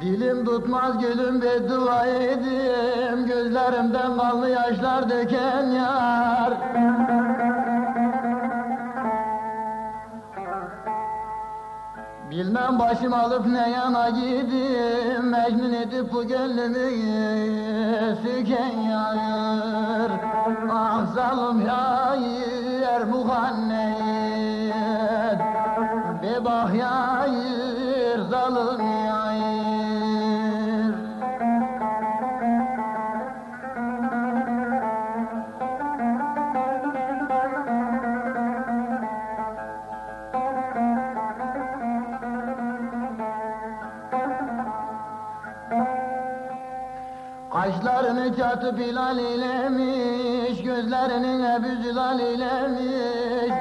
Dilim tutmaz gülüm beddua edim Gözlerimden kanlı yaşlar döken yar. Bilmem başım alıp ne yana gidim Mecnun edip bu gönlümü süken yar. Ah zalim yar muhannet Bebah yar zalim Kaşlarını çatıp hilal eylemiş, gözlerinin hep zülal eylemiş.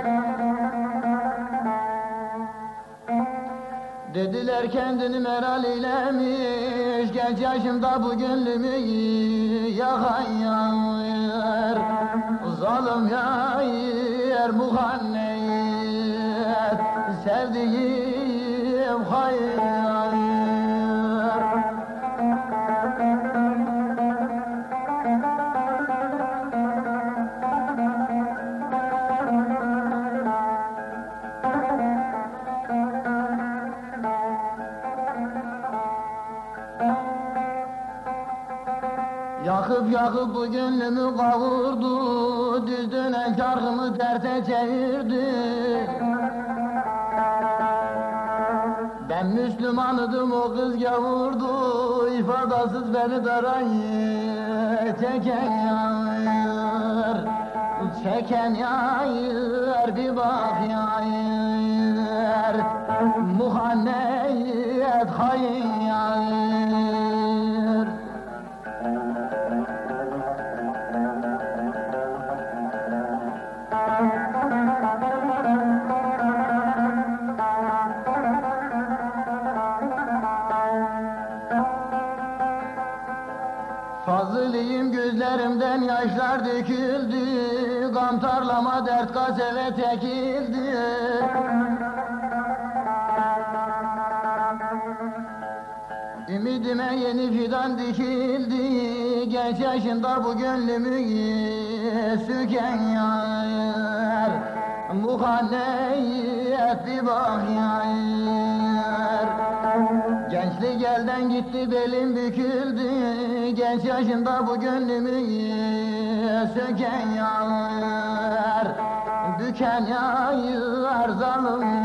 Dediler kendini meral eylemiş, genç yaşımda bu gönlümü yakan yar. Zalim yar muhannet, sevdiğim hayır. Yakıp yakıp bu gönlümü kavurdu Düz dönen çarkımı terse çevirdi. Ben Müslümanıdım o kız gavurdu İfadasız beni darayı çeken yar. Çeken yar bir bak yar. Muhanneyet hain Fazılıyım gözlerimden yaşlar döküldü. Gam tarlama dert kaseve tekildi Ümidime yeni fidan dikildi. Genç yaşında bu gönlümü süken yar. Muhanneyet bir bak yar elden gitti belim büküldü. Genç yaşında bu gönlümü söken yar. Büken yar zalim